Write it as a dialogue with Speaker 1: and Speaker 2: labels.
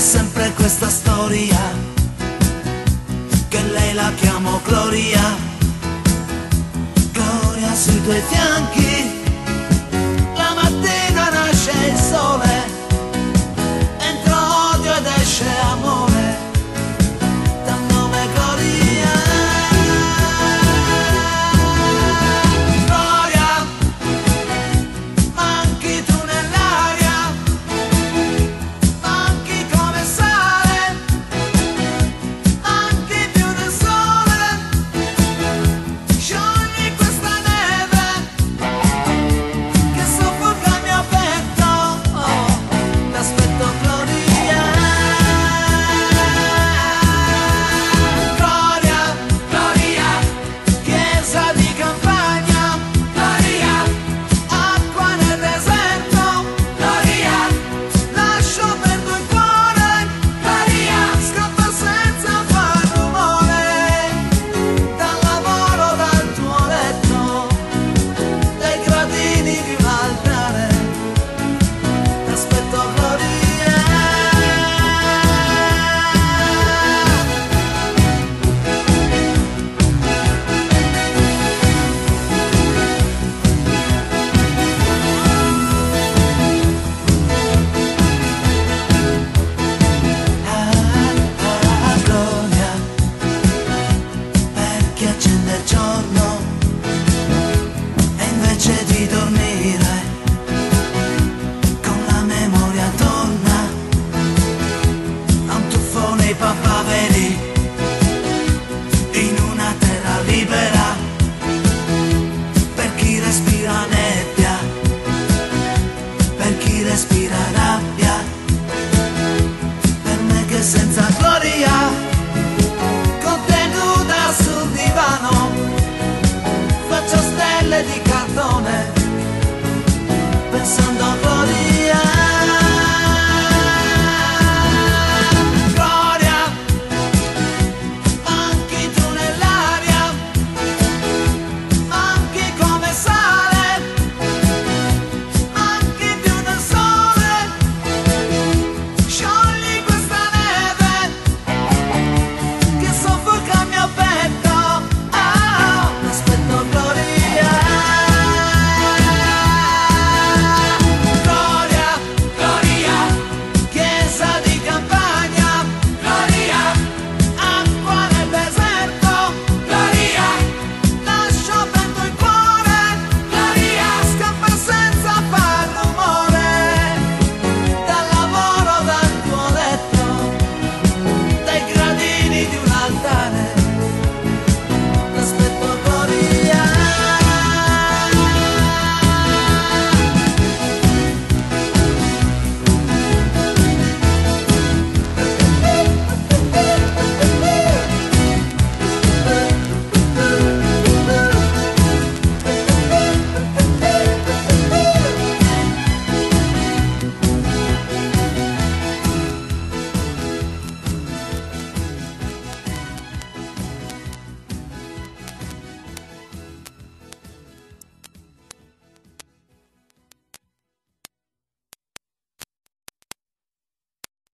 Speaker 1: sempre questa storia che lei la chiamo Gloria. Gloria sui tuoi fianchi respirará.